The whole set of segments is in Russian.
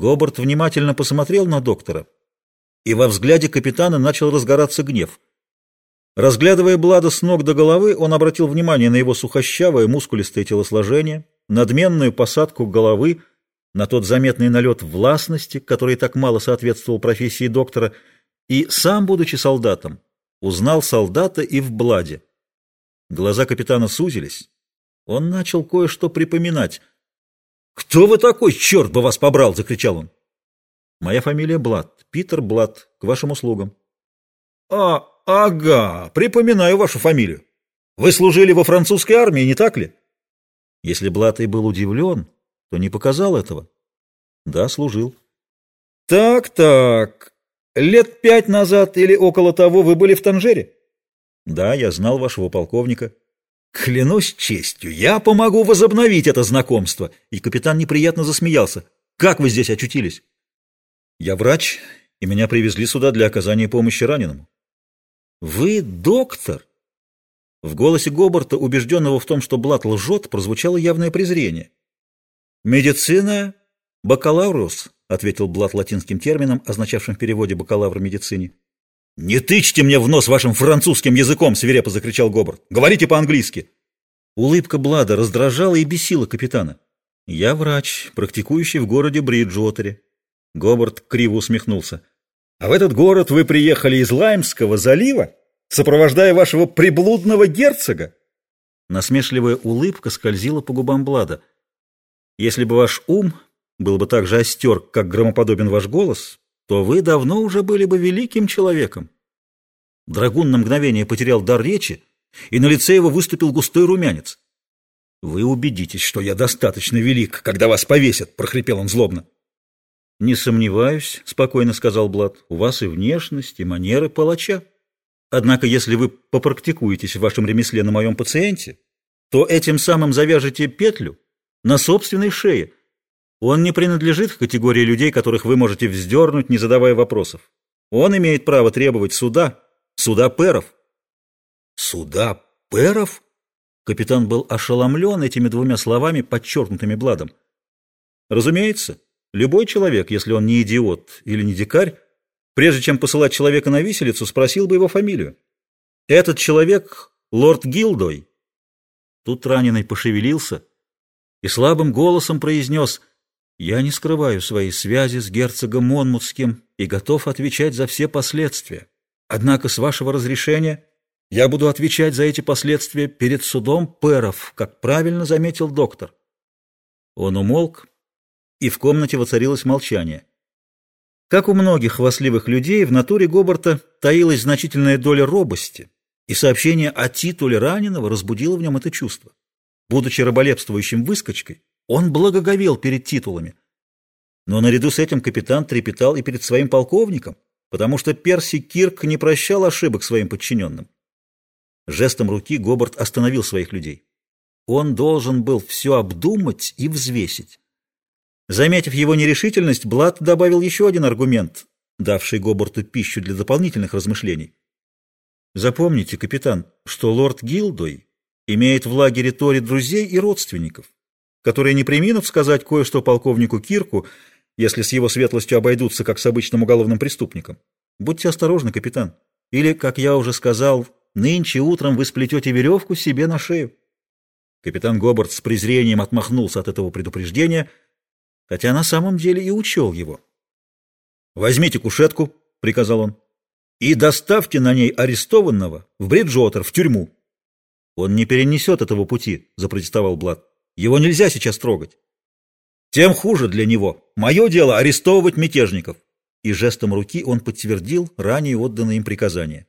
Гобарт внимательно посмотрел на доктора, и во взгляде капитана начал разгораться гнев. Разглядывая Блада с ног до головы, он обратил внимание на его сухощавое, мускулистое телосложение, надменную посадку головы, на тот заметный налет властности, который так мало соответствовал профессии доктора, и сам, будучи солдатом, узнал солдата и в Бладе. Глаза капитана сузились. Он начал кое-что припоминать. «Кто вы такой, черт бы вас побрал!» — закричал он. «Моя фамилия Блад, Питер Блад, к вашим услугам». «А, ага, припоминаю вашу фамилию. Вы служили во французской армии, не так ли?» Если Блад и был удивлен, то не показал этого. Да, служил. Так-так, лет пять назад или около того вы были в Танжере? Да, я знал вашего полковника. Клянусь честью, я помогу возобновить это знакомство. И капитан неприятно засмеялся. Как вы здесь очутились? Я врач, и меня привезли сюда для оказания помощи раненому. Вы доктор? В голосе Гобарта, убежденного в том, что Блат лжет, прозвучало явное презрение. «Медицина — бакалаврус», — ответил Блат латинским термином, означавшим в переводе «бакалавр медицине». «Не тычьте мне в нос вашим французским языком!» — свирепо закричал Гобарт. «Говорите по-английски!» Улыбка Блада раздражала и бесила капитана. «Я врач, практикующий в городе Бриджуотере». Гобарт криво усмехнулся. «А в этот город вы приехали из Лаймского залива, сопровождая вашего приблудного герцога?» Насмешливая улыбка скользила по губам Блада. Если бы ваш ум был бы так же остер, как громоподобен ваш голос, то вы давно уже были бы великим человеком. Драгун на мгновение потерял дар речи, и на лице его выступил густой румянец. «Вы убедитесь, что я достаточно велик, когда вас повесят», — прохрипел он злобно. «Не сомневаюсь», — спокойно сказал Блад, — «у вас и внешность, и манеры палача. Однако, если вы попрактикуетесь в вашем ремесле на моем пациенте, то этим самым завяжете петлю, на собственной шее. Он не принадлежит к категории людей, которых вы можете вздернуть, не задавая вопросов. Он имеет право требовать суда, суда перов. Суда перов? Капитан был ошеломлен этими двумя словами, подчеркнутыми Бладом. Разумеется, любой человек, если он не идиот или не дикарь, прежде чем посылать человека на виселицу, спросил бы его фамилию. Этот человек — лорд Гилдой. Тут раненый пошевелился — и слабым голосом произнес «Я не скрываю своей связи с герцогом Монмутским и готов отвечать за все последствия. Однако, с вашего разрешения, я буду отвечать за эти последствия перед судом Перов, как правильно заметил доктор». Он умолк, и в комнате воцарилось молчание. Как у многих хвастливых людей, в натуре Гобарта таилась значительная доля робости, и сообщение о титуле раненого разбудило в нем это чувство. Будучи раболепствующим выскочкой, он благоговел перед титулами. Но наряду с этим капитан трепетал и перед своим полковником, потому что Перси Кирк не прощал ошибок своим подчиненным. Жестом руки Гобарт остановил своих людей. Он должен был все обдумать и взвесить. Заметив его нерешительность, Блад добавил еще один аргумент, давший Гобарту пищу для дополнительных размышлений. Запомните, капитан, что лорд Гилдой имеет в лагере Тори друзей и родственников, которые не приминут сказать кое-что полковнику Кирку, если с его светлостью обойдутся, как с обычным уголовным преступником. Будьте осторожны, капитан. Или, как я уже сказал, нынче утром вы сплетете веревку себе на шею. Капитан Гобарт с презрением отмахнулся от этого предупреждения, хотя на самом деле и учел его. «Возьмите кушетку», — приказал он, — «и доставьте на ней арестованного в Бриджуотер, в тюрьму». «Он не перенесет этого пути», — запротестовал Блад. «Его нельзя сейчас трогать». «Тем хуже для него. Мое дело — арестовывать мятежников». И жестом руки он подтвердил ранее отданное им приказание.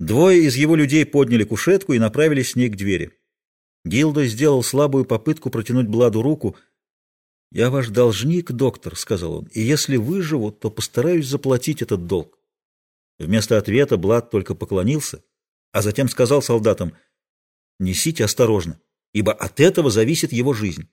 Двое из его людей подняли кушетку и направились с ней к двери. Гилдо сделал слабую попытку протянуть Бладу руку. «Я ваш должник, доктор», — сказал он, — «и если выживу, то постараюсь заплатить этот долг». Вместо ответа Блад только поклонился, а затем сказал солдатам — Несите осторожно, ибо от этого зависит его жизнь.